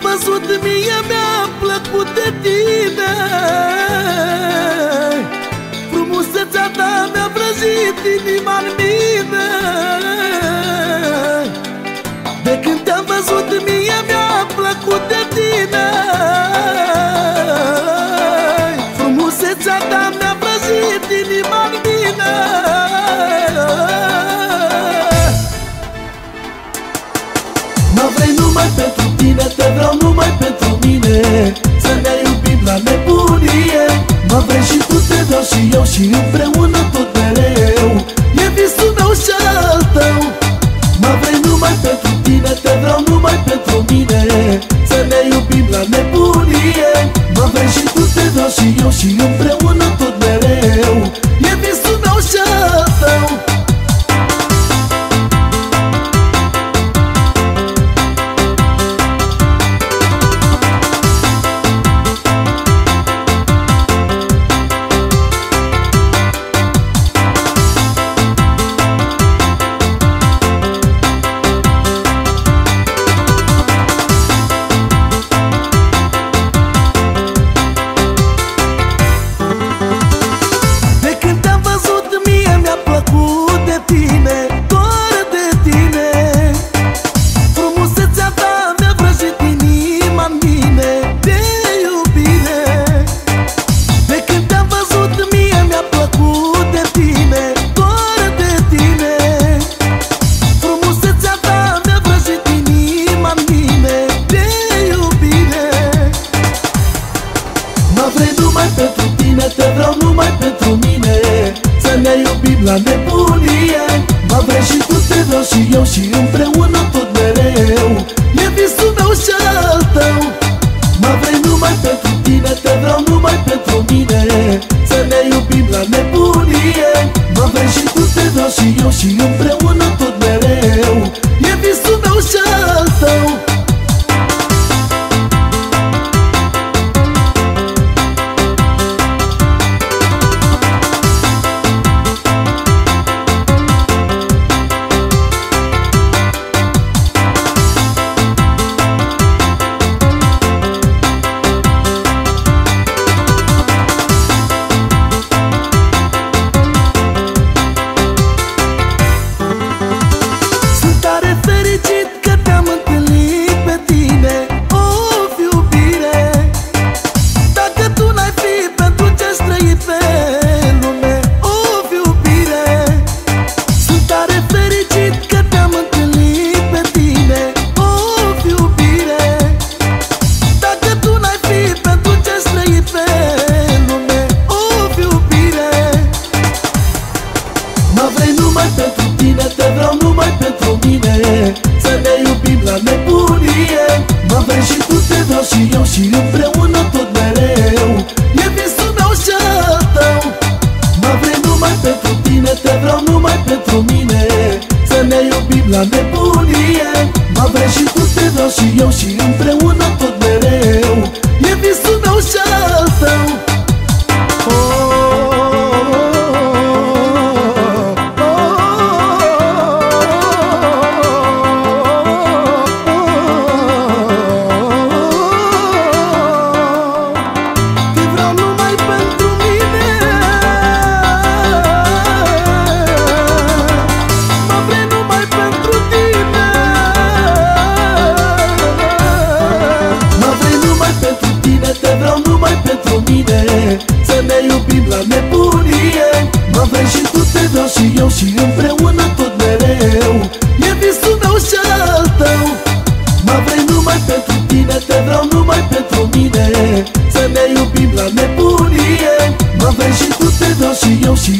văzut mie mi-a plăcut de tine. Frumusețea ta mi-a vrăjit inima în mine. De când te-am văzut mie mi-a plăcut de tine tine, te vreau numai pentru mine. Să ne iubim la nebunie. Mă vrei și tu, te vreau și eu și împreună tot mereu. E visul meu și al tău. Mă vrei numai pentru tine, te vreau numai pentru mine. Să ne iubim la nebunie. Mă vrei și tu, te vreau și eu și împreună tot mereu tine Doar de tine. Frumusețea ta mi-a vrăjit inima în mine De iubire. De când te-am văzut mie mi-a plăcut de tine Doar de tine. Frumusețea ta mi-a vrăjit inima în mine De iubire. Mă vrei numai pentru tine, te vreau numai pentru mine. Să ne iubim la nebunie Mă vrei și tu, te vreau și eu și împreună tot mereu. E visul meu și al tău. Mă vrei numai pentru tine, te vreau numai pentru mine. Să ne iubim la nebunie. Mă vrei și tu, te vreau și eu și împreună și eu și împreună tot mereu. E visul meu și al tău Mă vrei numai pentru tine, te vreau numai pentru mine. Să ne iubim la nebunie. Mă vrei și tu, te vreau și eu și împreună ne iubim la nebunie. Mă vrei și tu, te vreau și eu și împreună tot mereu. E visul meu și al tău. Mă vrei numai pentru tine, te vreau numai pentru mine. Să ne iubim la nebunie. Mă vrei și tu, te vreau și eu și